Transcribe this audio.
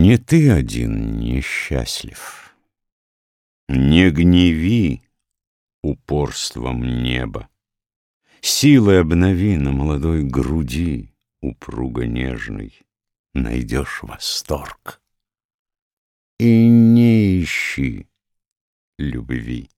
Не ты один несчастлив, Не гневи упорством неба, Силой обнови на молодой груди Упруго нежной найдешь восторг. И не ищи любви.